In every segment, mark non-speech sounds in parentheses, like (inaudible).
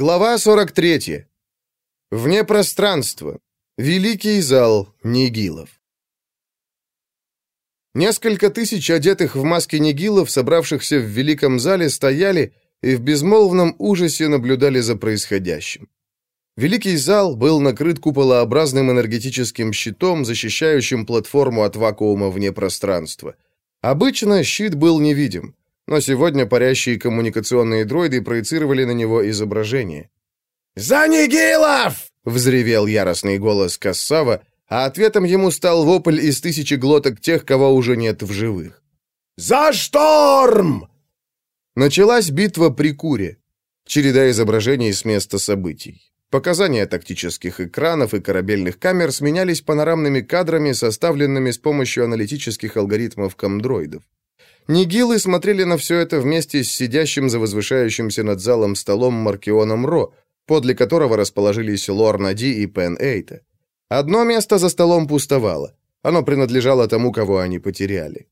Глава 43. Вне пространства. Великий зал Нигилов. Несколько тысяч одетых в маски нигилов, собравшихся в великом зале, стояли и в безмолвном ужасе наблюдали за происходящим. Великий зал был накрыт куполообразным энергетическим щитом, защищающим платформу от вакуума вне пространства. Обычно щит был невидим но сегодня парящие коммуникационные дроиды проецировали на него изображение. «За Нигилов!» — взревел яростный голос Кассава, а ответом ему стал вопль из тысячи глоток тех, кого уже нет в живых. «За шторм!» Началась битва при Куре. Череда изображений с места событий. Показания тактических экранов и корабельных камер сменялись панорамными кадрами, составленными с помощью аналитических алгоритмов комдроидов. Нигилы смотрели на все это вместе с сидящим за возвышающимся над залом столом Маркионом Ро, подле которого расположились Лорна Ди и Пен Эйта. Одно место за столом пустовало. Оно принадлежало тому, кого они потеряли.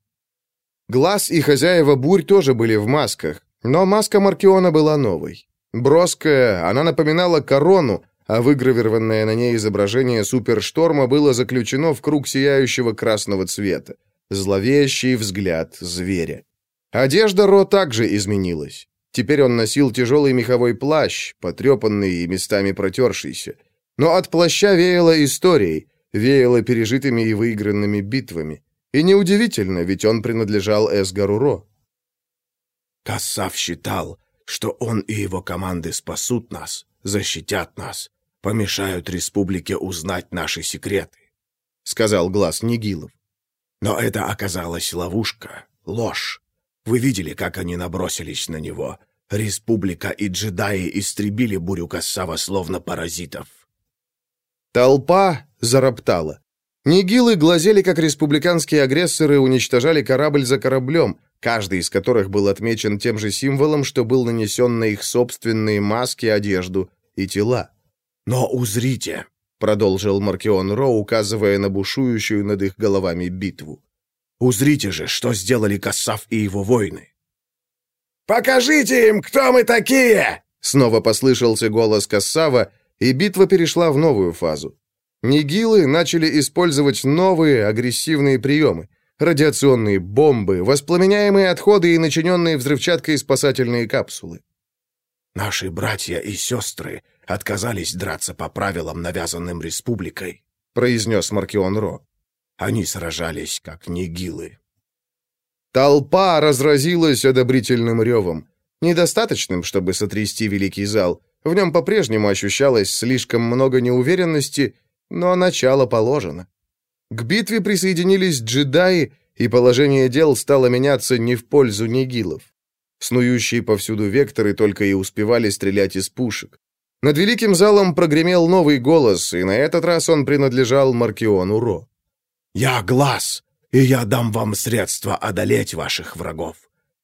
Глаз и хозяева бурь тоже были в масках, но маска Маркиона была новой. Броская, она напоминала корону, а выгравированное на ней изображение супершторма было заключено в круг сияющего красного цвета зловещий взгляд зверя. Одежда Ро также изменилась. Теперь он носил тяжелый меховой плащ, потрепанный и местами протершийся. Но от плаща веяло историей, веяло пережитыми и выигранными битвами. И неудивительно, ведь он принадлежал Эсгару Ро. Кассав считал, что он и его команды спасут нас, защитят нас, помешают республике узнать наши секреты, — сказал глаз Нигилов. Но это оказалась ловушка, ложь. Вы видели, как они набросились на него. Республика и джедаи истребили бурю Кассава словно паразитов. Толпа зароптала. Нигилы глазели, как республиканские агрессоры уничтожали корабль за кораблем, каждый из которых был отмечен тем же символом, что был нанесен на их собственные маски, одежду и тела. «Но узрите, — продолжил Маркион Ро, указывая на бушующую над их головами битву. «Узрите же, что сделали Кассав и его воины!» «Покажите им, кто мы такие!» Снова послышался голос Кассава, и битва перешла в новую фазу. Нигилы начали использовать новые агрессивные приемы. Радиационные бомбы, воспламеняемые отходы и начиненные взрывчаткой спасательные капсулы. «Наши братья и сестры отказались драться по правилам, навязанным республикой», — произнес Маркион Ро. «Они сражались, как нигилы». Толпа разразилась одобрительным ревом. Недостаточным, чтобы сотрясти великий зал. В нем по-прежнему ощущалось слишком много неуверенности, но начало положено. К битве присоединились джедаи, и положение дел стало меняться не в пользу нигилов. Снующие повсюду векторы только и успевали стрелять из пушек. Над великим залом прогремел новый голос, и на этот раз он принадлежал Маркиону Ро. «Я глаз, и я дам вам средства одолеть ваших врагов.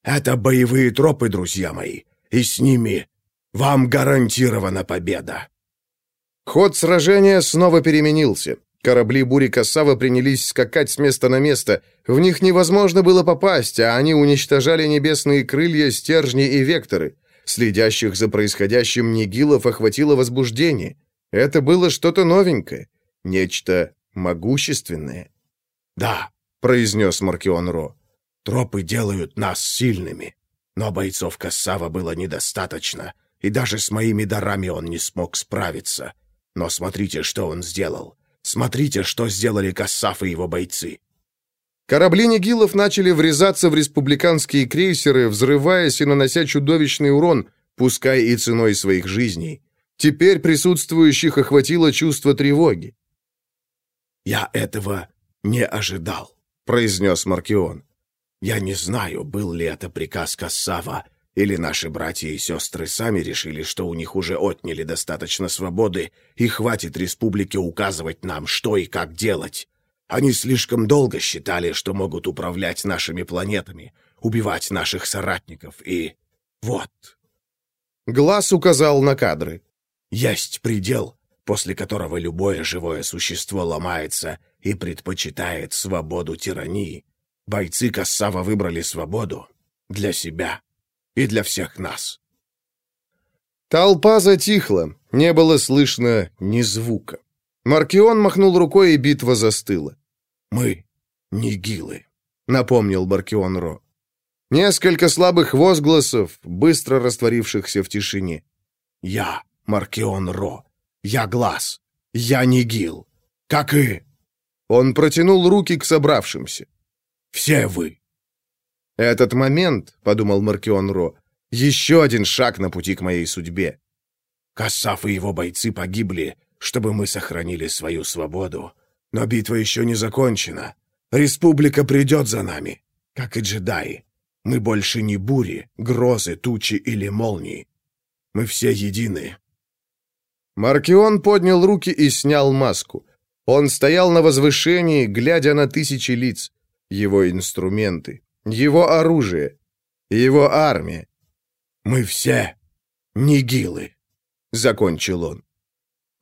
Это боевые тропы, друзья мои, и с ними вам гарантирована победа». Ход сражения снова переменился. Корабли бури Кассава принялись скакать с места на место. В них невозможно было попасть, а они уничтожали небесные крылья, стержни и векторы. Следящих за происходящим Нигилов охватило возбуждение. Это было что-то новенькое, нечто могущественное. «Да», — произнес Маркион Ро, — «тропы делают нас сильными, но бойцов Кассава было недостаточно, и даже с моими дарами он не смог справиться. Но смотрите, что он сделал. Смотрите, что сделали Кассав и его бойцы. Корабли Нигилов начали врезаться в республиканские крейсеры, взрываясь и нанося чудовищный урон, пускай и ценой своих жизней. Теперь присутствующих охватило чувство тревоги. «Я этого не ожидал», — произнес Маркион. «Я не знаю, был ли это приказ Кассава, или наши братья и сестры сами решили, что у них уже отняли достаточно свободы, и хватит республике указывать нам, что и как делать. Они слишком долго считали, что могут управлять нашими планетами, убивать наших соратников, и... вот. Глаз указал на кадры. Есть предел, после которого любое живое существо ломается и предпочитает свободу тирании. Бойцы Кассава выбрали свободу для себя и для всех нас. Толпа затихла, не было слышно ни звука. Маркион махнул рукой, и битва застыла. «Мы нигилы», — напомнил Маркион Ро. Несколько слабых возгласов, быстро растворившихся в тишине. «Я Маркион Ро. Я Глаз. Я Нигил. Как и...» Он протянул руки к собравшимся. «Все вы». «Этот момент», — подумал Маркион Ро, — «еще один шаг на пути к моей судьбе». Кассаф и его бойцы погибли, чтобы мы сохранили свою свободу. Но битва еще не закончена. Республика придет за нами, как и джедаи. Мы больше не бури, грозы, тучи или молнии. Мы все едины». Маркион поднял руки и снял маску. Он стоял на возвышении, глядя на тысячи лиц. Его инструменты, его оружие, его армия. «Мы все нигилы», — закончил он.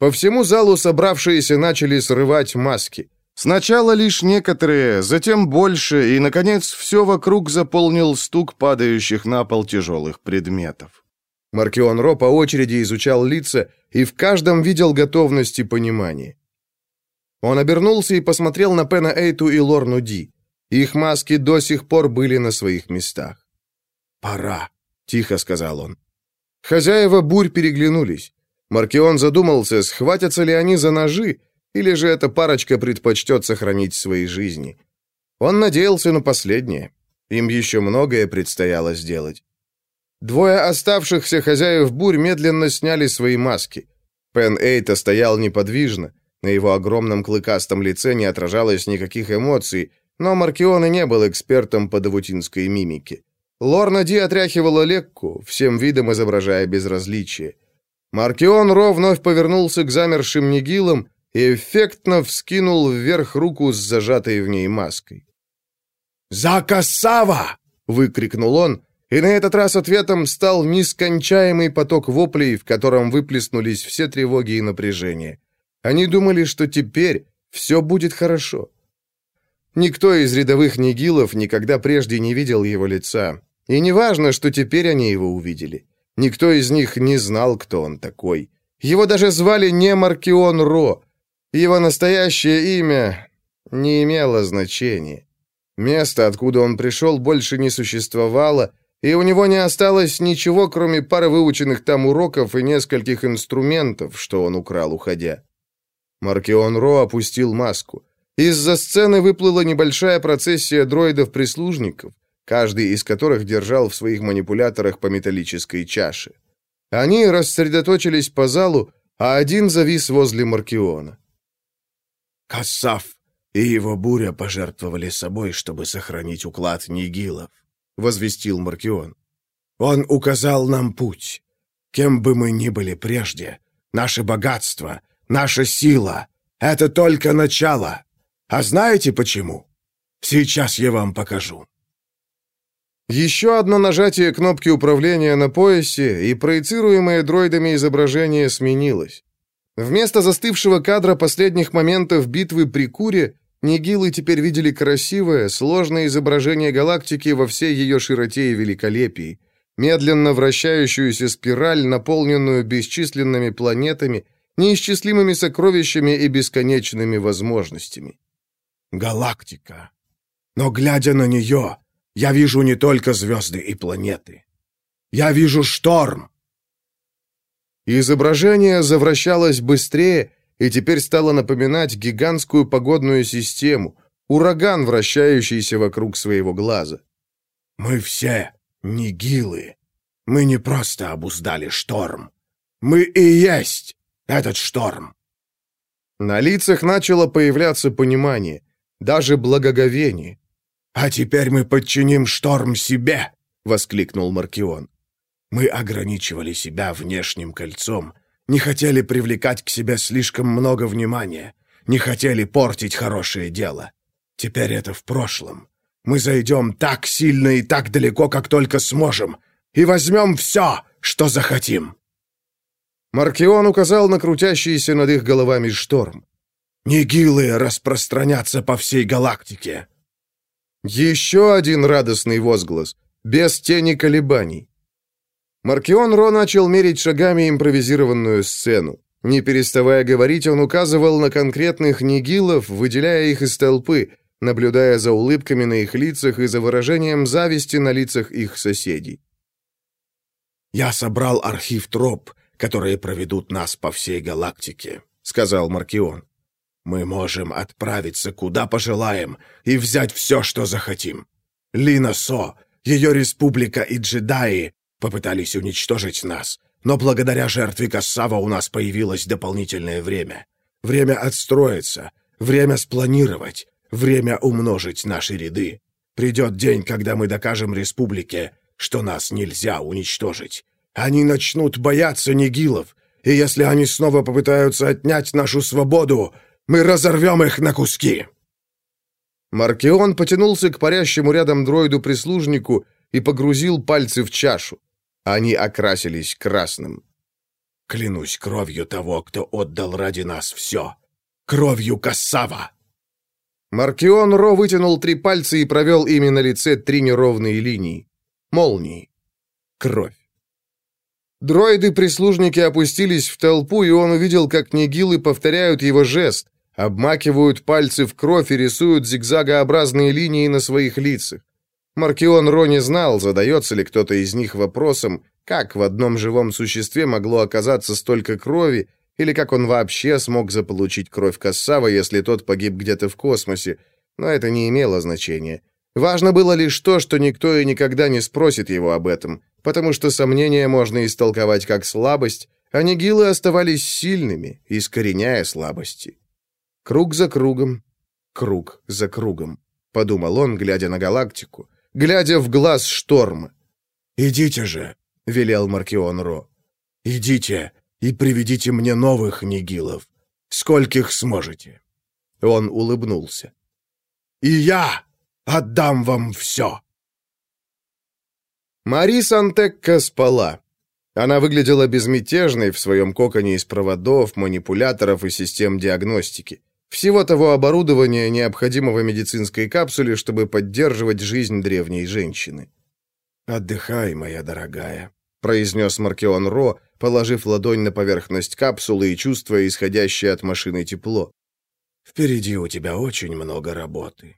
По всему залу собравшиеся начали срывать маски. Сначала лишь некоторые, затем больше, и, наконец, все вокруг заполнил стук падающих на пол тяжелых предметов. Маркион Ро по очереди изучал лица и в каждом видел готовность и понимание. Он обернулся и посмотрел на Пена Эйту и Лорну Ди. Их маски до сих пор были на своих местах. «Пора», — тихо сказал он. Хозяева бурь переглянулись. Маркион задумался, схватятся ли они за ножи, или же эта парочка предпочтет сохранить свои жизни. Он надеялся на последнее. Им еще многое предстояло сделать. Двое оставшихся хозяев бурь медленно сняли свои маски. Пен Эйта стоял неподвижно. На его огромном клыкастом лице не отражалось никаких эмоций, но Маркион и не был экспертом по давутинской мимике. Лорна Ди отряхивала лекку, всем видом изображая безразличие. Маркион Ро вновь повернулся к замершим нигилам и эффектно вскинул вверх руку с зажатой в ней маской. «Закасава!» — выкрикнул он, и на этот раз ответом стал нескончаемый поток воплей, в котором выплеснулись все тревоги и напряжения. Они думали, что теперь все будет хорошо. Никто из рядовых нигилов никогда прежде не видел его лица, и не важно, что теперь они его увидели. Никто из них не знал, кто он такой. Его даже звали не Маркион Ро, его настоящее имя не имело значения. Место, откуда он пришел, больше не существовало, и у него не осталось ничего, кроме пары выученных там уроков и нескольких инструментов, что он украл, уходя. Маркион Ро опустил маску. Из-за сцены выплыла небольшая процессия дроидов-прислужников, каждый из которых держал в своих манипуляторах по металлической чаше. Они рассредоточились по залу, а один завис возле Маркиона. Кассав и его буря пожертвовали собой, чтобы сохранить уклад Нигилов», — возвестил Маркион. «Он указал нам путь. Кем бы мы ни были прежде, наше богатство, наша сила — это только начало. А знаете почему? Сейчас я вам покажу». Еще одно нажатие кнопки управления на поясе, и проецируемое дроидами изображение сменилось. Вместо застывшего кадра последних моментов битвы при Куре, Нигилы теперь видели красивое, сложное изображение галактики во всей ее широте и великолепии, медленно вращающуюся спираль, наполненную бесчисленными планетами, неисчислимыми сокровищами и бесконечными возможностями. «Галактика. Но, глядя на нее, я вижу не только звезды и планеты. Я вижу шторм, Изображение завращалось быстрее и теперь стало напоминать гигантскую погодную систему, ураган, вращающийся вокруг своего глаза. «Мы все нигилы. Мы не просто обуздали шторм. Мы и есть этот шторм». На лицах начало появляться понимание, даже благоговение. «А теперь мы подчиним шторм себе!» — воскликнул Маркион. Мы ограничивали себя внешним кольцом, не хотели привлекать к себе слишком много внимания, не хотели портить хорошее дело. Теперь это в прошлом. Мы зайдем так сильно и так далеко, как только сможем, и возьмем все, что захотим». Маркион указал на крутящийся над их головами шторм. «Нигилы распространятся по всей галактике». Еще один радостный возглас, без тени колебаний. Маркион Ро начал мерить шагами импровизированную сцену. Не переставая говорить, он указывал на конкретных нигилов, выделяя их из толпы, наблюдая за улыбками на их лицах и за выражением зависти на лицах их соседей. «Я собрал архив троп, которые проведут нас по всей галактике», — сказал Маркион. «Мы можем отправиться куда пожелаем и взять все, что захотим. Лина Со, ее республика и джедаи попытались уничтожить нас, но благодаря жертве Кассава у нас появилось дополнительное время. Время отстроиться, время спланировать, время умножить наши ряды. Придет день, когда мы докажем республике, что нас нельзя уничтожить. Они начнут бояться Нигилов, и если они снова попытаются отнять нашу свободу, мы разорвем их на куски!» Маркион потянулся к парящему рядом дроиду-прислужнику и погрузил пальцы в чашу. Они окрасились красным. «Клянусь кровью того, кто отдал ради нас все! Кровью Кассава!» Маркион Ро вытянул три пальца и провел ими на лице три неровные линии. Молнии. Кровь. Дроиды-прислужники опустились в толпу, и он увидел, как нигилы повторяют его жест, обмакивают пальцы в кровь и рисуют зигзагообразные линии на своих лицах. Маркион Ро не знал, задается ли кто-то из них вопросом, как в одном живом существе могло оказаться столько крови, или как он вообще смог заполучить кровь Кассава, если тот погиб где-то в космосе, но это не имело значения. Важно было лишь то, что никто и никогда не спросит его об этом, потому что сомнения можно истолковать как слабость, а нигилы оставались сильными, искореняя слабости. Круг за кругом, круг за кругом, подумал он, глядя на галактику, глядя в глаз шторма. «Идите же», — велел Маркион Ро. «Идите и приведите мне новых нигилов. Скольких сможете». Он улыбнулся. «И я отдам вам все». Мари Сантекка спала. Она выглядела безмятежной в своем коконе из проводов, манипуляторов и систем диагностики. Всего того оборудования, необходимого медицинской капсуле, чтобы поддерживать жизнь древней женщины. «Отдыхай, моя дорогая», — произнес Маркион Ро, положив ладонь на поверхность капсулы и чувствуя исходящее от машины тепло. «Впереди у тебя очень много работы».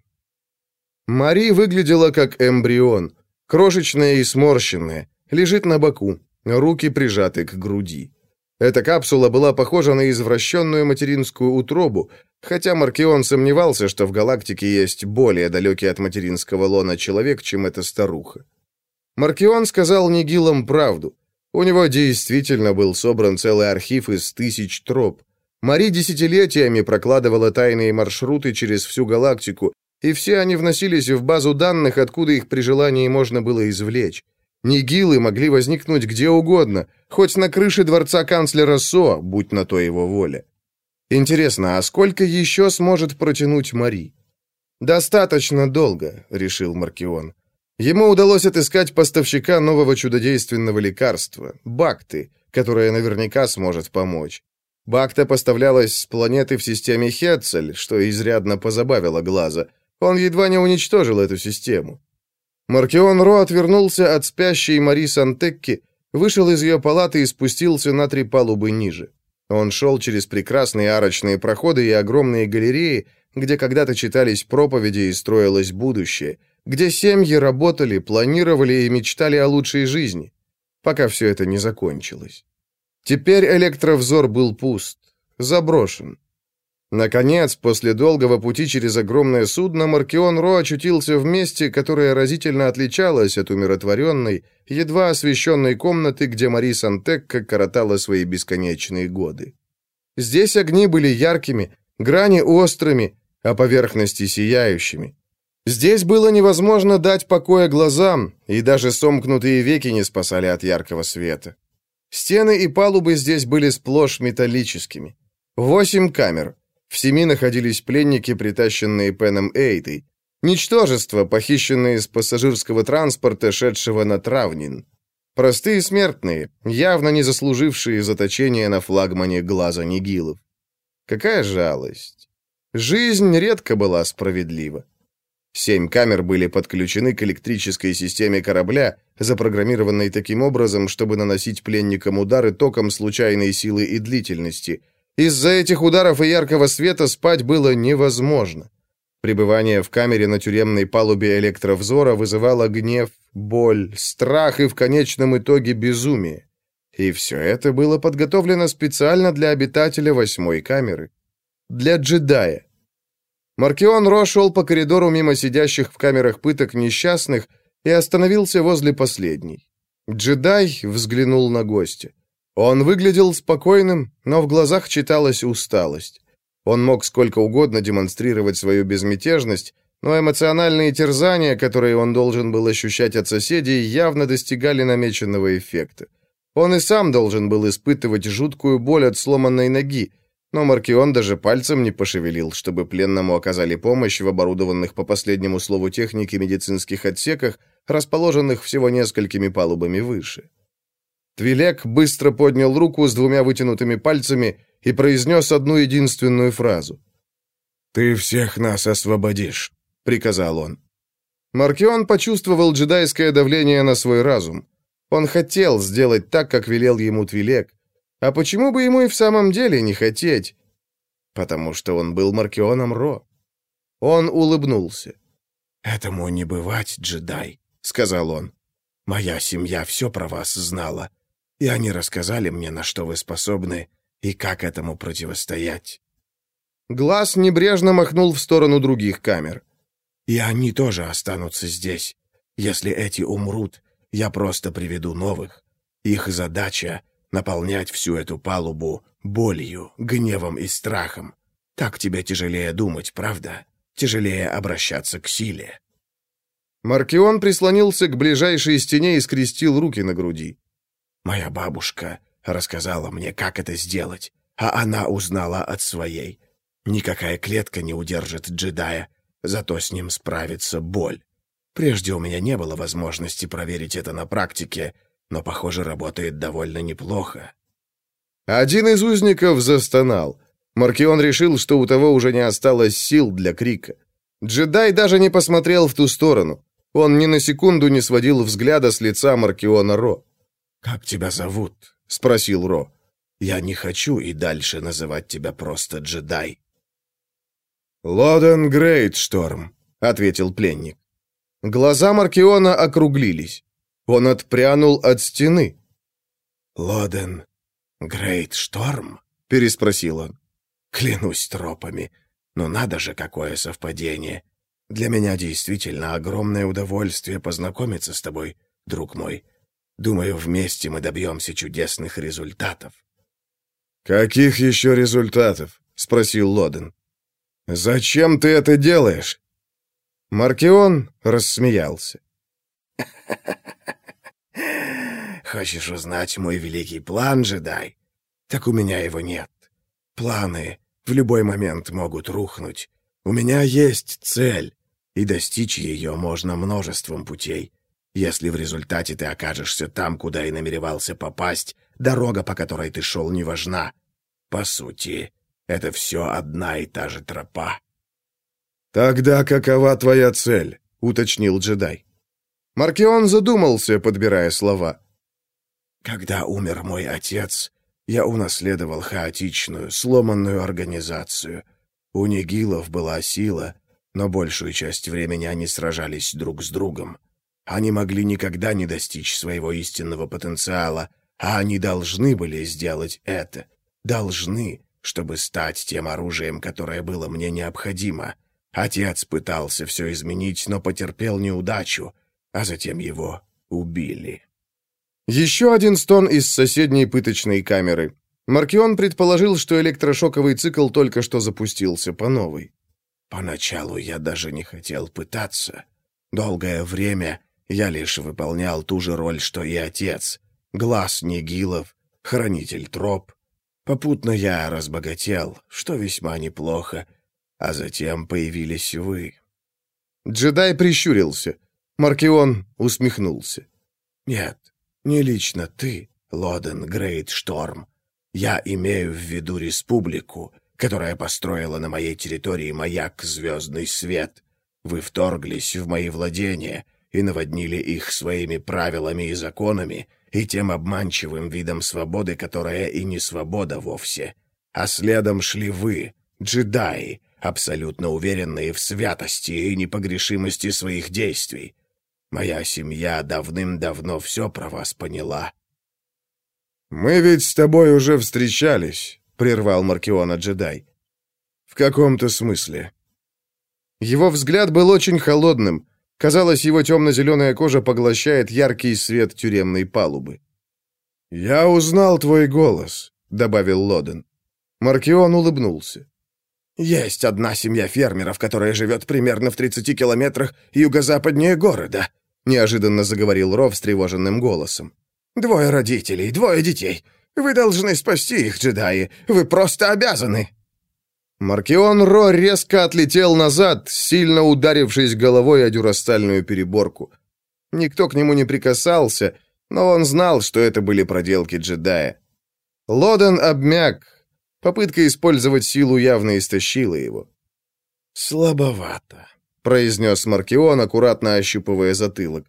Мари выглядела как эмбрион, Крошечная и сморщенная, лежит на боку, руки прижаты к груди. Эта капсула была похожа на извращенную материнскую утробу, хотя Маркион сомневался, что в галактике есть более далекий от материнского лона человек, чем эта старуха. Маркион сказал Нигилам правду. У него действительно был собран целый архив из тысяч троп. Мари десятилетиями прокладывала тайные маршруты через всю галактику, и все они вносились в базу данных, откуда их при желании можно было извлечь. Нигилы могли возникнуть где угодно, хоть на крыше дворца канцлера Со, будь на то его воля. Интересно, а сколько еще сможет протянуть Мари? «Достаточно долго», — решил Маркион. Ему удалось отыскать поставщика нового чудодейственного лекарства — Бакты, которое наверняка сможет помочь. Бакта поставлялась с планеты в системе Хетцель, что изрядно позабавило глаза — он едва не уничтожил эту систему. Маркион Ро отвернулся от спящей Мари Сантекки, вышел из ее палаты и спустился на три палубы ниже. Он шел через прекрасные арочные проходы и огромные галереи, где когда-то читались проповеди и строилось будущее, где семьи работали, планировали и мечтали о лучшей жизни, пока все это не закончилось. Теперь электровзор был пуст, заброшен. Наконец, после долгого пути через огромное судно, Маркион Ро очутился в месте, которое разительно отличалось от умиротворенной, едва освещенной комнаты, где Мари Сантекка коротала свои бесконечные годы. Здесь огни были яркими, грани острыми, а поверхности сияющими. Здесь было невозможно дать покоя глазам, и даже сомкнутые веки не спасали от яркого света. Стены и палубы здесь были сплошь металлическими. Восемь камер — в семи находились пленники, притащенные Пеном Эйтой. Ничтожество, похищенные из пассажирского транспорта, шедшего на Травнин. Простые смертные, явно не заслужившие заточения на флагмане глаза Нигилов. Какая жалость. Жизнь редко была справедлива. Семь камер были подключены к электрической системе корабля, запрограммированной таким образом, чтобы наносить пленникам удары током случайной силы и длительности. Из-за этих ударов и яркого света спать было невозможно. Пребывание в камере на тюремной палубе электровзора вызывало гнев, боль, страх и в конечном итоге безумие. И все это было подготовлено специально для обитателя восьмой камеры. Для джедая. Маркион Ро шел по коридору мимо сидящих в камерах пыток несчастных и остановился возле последней. Джедай взглянул на гостя. Он выглядел спокойным, но в глазах читалась усталость. Он мог сколько угодно демонстрировать свою безмятежность, но эмоциональные терзания, которые он должен был ощущать от соседей, явно достигали намеченного эффекта. Он и сам должен был испытывать жуткую боль от сломанной ноги, но Маркион даже пальцем не пошевелил, чтобы пленному оказали помощь в оборудованных по последнему слову техники медицинских отсеках, расположенных всего несколькими палубами выше. Твилек быстро поднял руку с двумя вытянутыми пальцами и произнес одну единственную фразу. «Ты всех нас освободишь», — приказал он. Маркион почувствовал джедайское давление на свой разум. Он хотел сделать так, как велел ему Твилек, а почему бы ему и в самом деле не хотеть? Потому что он был Маркионом Ро. Он улыбнулся. «Этому не бывать, джедай», — сказал он. «Моя семья все про вас знала, и они рассказали мне, на что вы способны и как этому противостоять». Глаз небрежно махнул в сторону других камер. «И они тоже останутся здесь. Если эти умрут, я просто приведу новых. Их задача наполнять всю эту палубу болью, гневом и страхом. Так тебе тяжелее думать, правда? Тяжелее обращаться к силе. Маркион прислонился к ближайшей стене и скрестил руки на груди. Моя бабушка рассказала мне, как это сделать, а она узнала от своей. Никакая клетка не удержит джедая, зато с ним справится боль. Прежде у меня не было возможности проверить это на практике, но, похоже, работает довольно неплохо. Один из узников застонал. Маркион решил, что у того уже не осталось сил для крика. Джедай даже не посмотрел в ту сторону. Он ни на секунду не сводил взгляда с лица Маркиона Ро. «Как тебя зовут?» — спросил Ро. «Я не хочу и дальше называть тебя просто джедай». «Лоден Грейтшторм», — ответил пленник. Глаза Маркиона округлились. Он отпрянул от стены. «Лоден, Грейт Шторм?» — переспросил он. «Клянусь тропами. Но надо же, какое совпадение. Для меня действительно огромное удовольствие познакомиться с тобой, друг мой. Думаю, вместе мы добьемся чудесных результатов». «Каких еще результатов?» — спросил Лоден. «Зачем ты это делаешь?» Маркион рассмеялся. (laughs) Хочешь узнать мой великий план, джедай? Так у меня его нет. Планы в любой момент могут рухнуть. У меня есть цель, и достичь ее можно множеством путей. Если в результате ты окажешься там, куда и намеревался попасть, дорога, по которой ты шел, не важна. По сути, это все одна и та же тропа. «Тогда какова твоя цель?» — уточнил джедай. Маркион задумался, подбирая слова. «Когда умер мой отец, я унаследовал хаотичную, сломанную организацию. У Нигилов была сила, но большую часть времени они сражались друг с другом. Они могли никогда не достичь своего истинного потенциала, а они должны были сделать это. Должны, чтобы стать тем оружием, которое было мне необходимо. Отец пытался все изменить, но потерпел неудачу, а затем его убили. Еще один стон из соседней пыточной камеры. Маркион предположил, что электрошоковый цикл только что запустился по новой. Поначалу я даже не хотел пытаться. Долгое время я лишь выполнял ту же роль, что и отец. Глаз Нигилов, хранитель троп. Попутно я разбогател, что весьма неплохо, а затем появились вы. Джедай прищурился. Маркион усмехнулся. «Нет, не лично ты, Лоден Грейт Шторм. Я имею в виду республику, которая построила на моей территории маяк «Звездный свет». Вы вторглись в мои владения и наводнили их своими правилами и законами и тем обманчивым видом свободы, которая и не свобода вовсе. А следом шли вы, джедаи, абсолютно уверенные в святости и непогрешимости своих действий. Моя семья давным-давно все про вас поняла». «Мы ведь с тобой уже встречались», — прервал Маркиона джедай. «В каком-то смысле». Его взгляд был очень холодным. Казалось, его темно-зеленая кожа поглощает яркий свет тюремной палубы. «Я узнал твой голос», — добавил Лоден. Маркион улыбнулся. «Есть одна семья фермеров, которая живет примерно в 30 километрах юго-западнее города», — неожиданно заговорил Ро встревоженным голосом. «Двое родителей, двое детей. Вы должны спасти их, джедаи. Вы просто обязаны». Маркион Ро резко отлетел назад, сильно ударившись головой о дюрастальную переборку. Никто к нему не прикасался, но он знал, что это были проделки джедая. Лоден обмяк. Попытка использовать силу явно истощила его. «Слабовато», — произнес Маркион, аккуратно ощупывая затылок.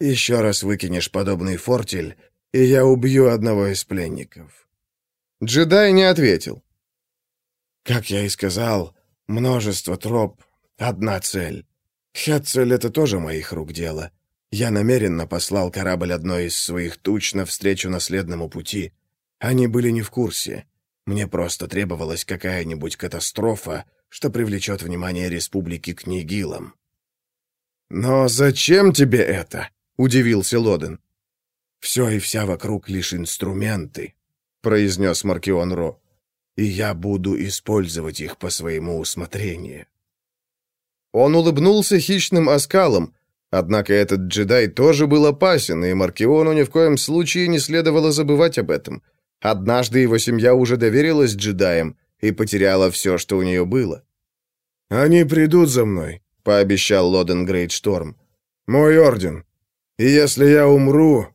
«Еще раз выкинешь подобный фортель, и я убью одного из пленников». Джедай не ответил. Как я и сказал, множество троп, одна цель. Хетцель — это тоже моих рук дело. Я намеренно послал корабль одной из своих туч навстречу наследному пути. Они были не в курсе. Мне просто требовалась какая-нибудь катастрофа, что привлечет внимание республики к Нигилам. «Но зачем тебе это?» — удивился Лоден. «Все и вся вокруг лишь инструменты», — произнес Маркион Ро и я буду использовать их по своему усмотрению». Он улыбнулся хищным оскалом, однако этот джедай тоже был опасен, и Маркиону ни в коем случае не следовало забывать об этом. Однажды его семья уже доверилась джедаям и потеряла все, что у нее было. «Они придут за мной», — пообещал Лоден Грейтшторм. «Мой орден. И если я умру...»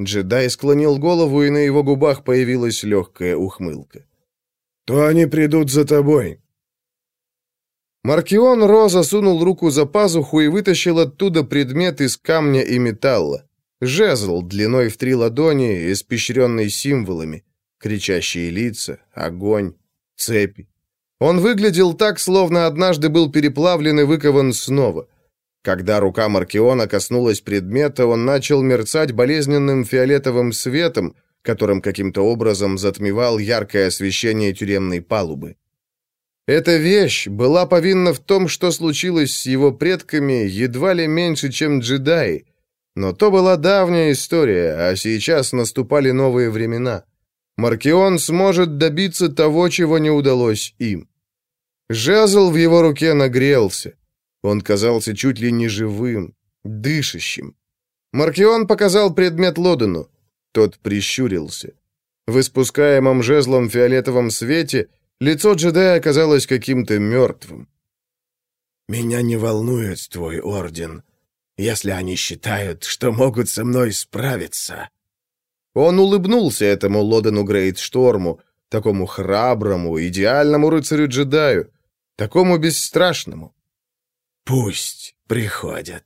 Джедай склонил голову, и на его губах появилась легкая ухмылка то они придут за тобой». Маркион Ро засунул руку за пазуху и вытащил оттуда предмет из камня и металла. Жезл длиной в три ладони, испещренный символами. Кричащие лица, огонь, цепи. Он выглядел так, словно однажды был переплавлен и выкован снова. Когда рука Маркиона коснулась предмета, он начал мерцать болезненным фиолетовым светом, которым каким-то образом затмевал яркое освещение тюремной палубы. Эта вещь была повинна в том, что случилось с его предками едва ли меньше, чем джедаи, но то была давняя история, а сейчас наступали новые времена. Маркион сможет добиться того, чего не удалось им. Жезл в его руке нагрелся. Он казался чуть ли не живым, дышащим. Маркион показал предмет Лодену. Тот прищурился. В испускаемом жезлом фиолетовом свете лицо джедая оказалось каким-то мертвым. «Меня не волнует твой орден, если они считают, что могут со мной справиться». Он улыбнулся этому Лодену Грейтшторму, такому храброму, идеальному рыцарю-джедаю, такому бесстрашному. «Пусть приходят».